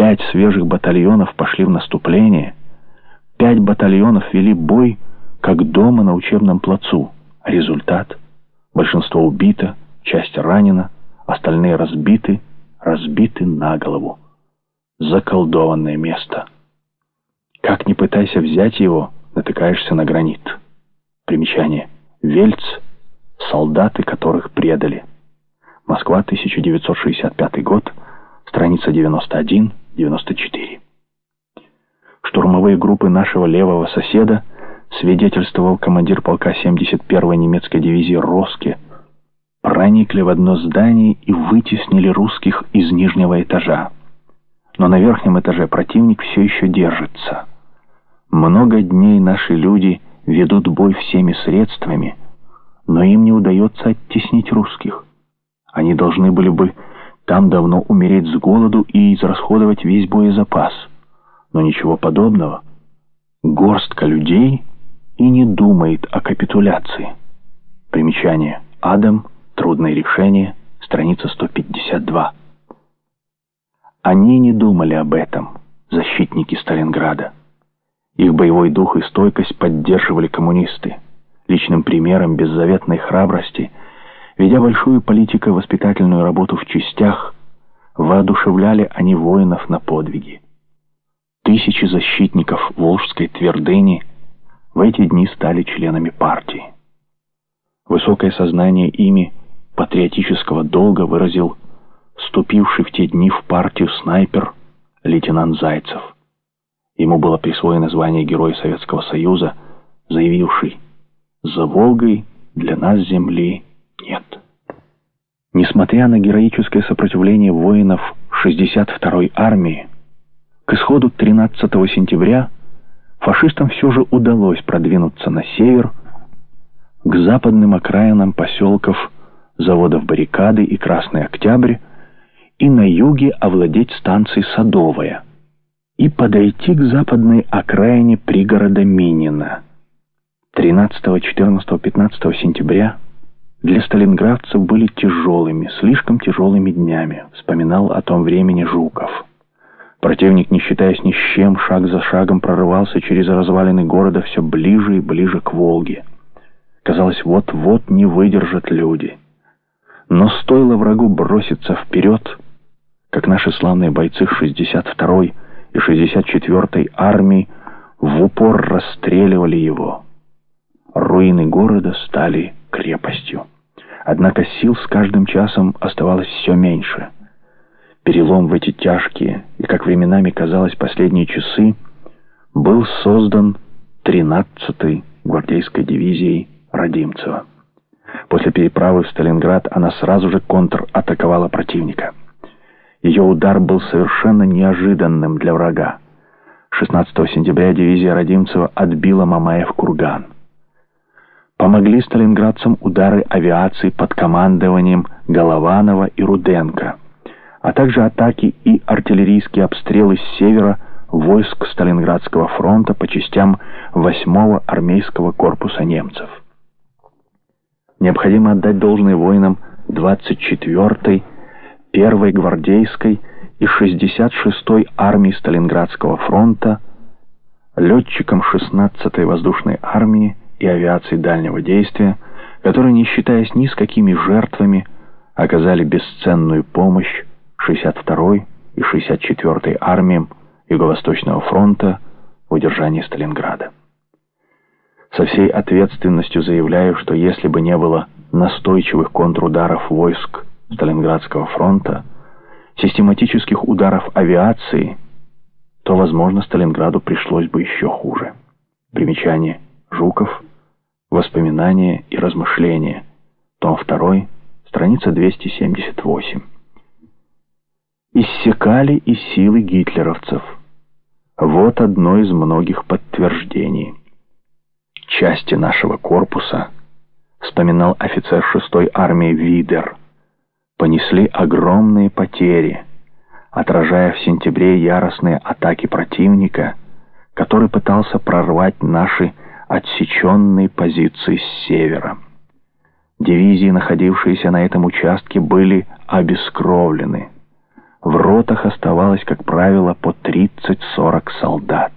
Пять свежих батальонов пошли в наступление. Пять батальонов вели бой, как дома на учебном плацу. Результат — большинство убито, часть ранена, остальные разбиты, разбиты на голову. Заколдованное место. Как ни пытайся взять его, натыкаешься на гранит. Примечание. Вельц — солдаты, которых предали. Москва, 1965 год, страница 91-94. Штурмовые группы нашего левого соседа, свидетельствовал командир полка 71-й немецкой дивизии Роске, проникли в одно здание и вытеснили русских из нижнего этажа. Но на верхнем этаже противник все еще держится. Много дней наши люди ведут бой всеми средствами, но им не удается оттеснить русских. Они должны были бы там давно умереть с голоду и израсходовать весь боезапас. Но ничего подобного. Горстка людей и не думает о капитуляции. Примечание. Адам. Трудное решение. Страница 152. Они не думали об этом, защитники Сталинграда. Их боевой дух и стойкость поддерживали коммунисты. Личным примером беззаветной храбрости, ведя большую политико-воспитательную работу в частях, воодушевляли они воинов на подвиги. Тысячи защитников Волжской твердыни в эти дни стали членами партии. Высокое сознание ими патриотического долга выразил вступивший в те дни в партию снайпер лейтенант Зайцев. Ему было присвоено звание Героя Советского Союза, заявивший «За Волгой для нас земли нет». Несмотря на героическое сопротивление воинов 62-й армии, к исходу 13 сентября фашистам все же удалось продвинуться на север, к западным окраинам поселков заводов «Баррикады» и «Красный Октябрь» и на юге овладеть станцией Садовая и подойти к западной окраине пригорода Минина. 13, 14, 15 сентября для сталинградцев были тяжелыми, слишком тяжелыми днями, вспоминал о том времени Жуков. Противник, не считаясь ни с чем, шаг за шагом прорывался через развалины города все ближе и ближе к Волге. Казалось, вот-вот не выдержат люди. Но стоило врагу броситься вперед, как наши славные бойцы 62-й и 64-й армии в упор расстреливали его. Руины города стали крепостью. Однако сил с каждым часом оставалось все меньше. Перелом в эти тяжкие и, как временами казалось, последние часы был создан 13-й гвардейской дивизией Родимцева. После переправы в Сталинград она сразу же контратаковала противника. Ее удар был совершенно неожиданным для врага. 16 сентября дивизия Родимцева отбила Мамаев курган. Помогли сталинградцам удары авиации под командованием Голованова и Руденко, а также атаки и артиллерийские обстрелы с севера войск Сталинградского фронта по частям 8-го армейского корпуса немцев. Необходимо отдать должное воинам 24-й, 1-й гвардейской и 66-й армии Сталинградского фронта, летчикам 16-й воздушной армии и авиации дальнего действия, которые, не считаясь ни с какими жертвами, оказали бесценную помощь 62-й и 64-й армиям Юго-Восточного фронта в удержании Сталинграда. Со всей ответственностью заявляю, что если бы не было настойчивых контрударов войск Сталинградского фронта, систематических ударов авиации, то, возможно, Сталинграду пришлось бы еще хуже. Примечание. Жуков. Воспоминания и размышления. Том 2. Страница 278. Иссякали и силы гитлеровцев. Вот одно из многих подтверждений части нашего корпуса, вспоминал офицер 6-й армии Видер, понесли огромные потери, отражая в сентябре яростные атаки противника, который пытался прорвать наши отсеченные позиции с севера. Дивизии, находившиеся на этом участке, были обескровлены. в ротах оставалось, как правило, по 30-40 солдат.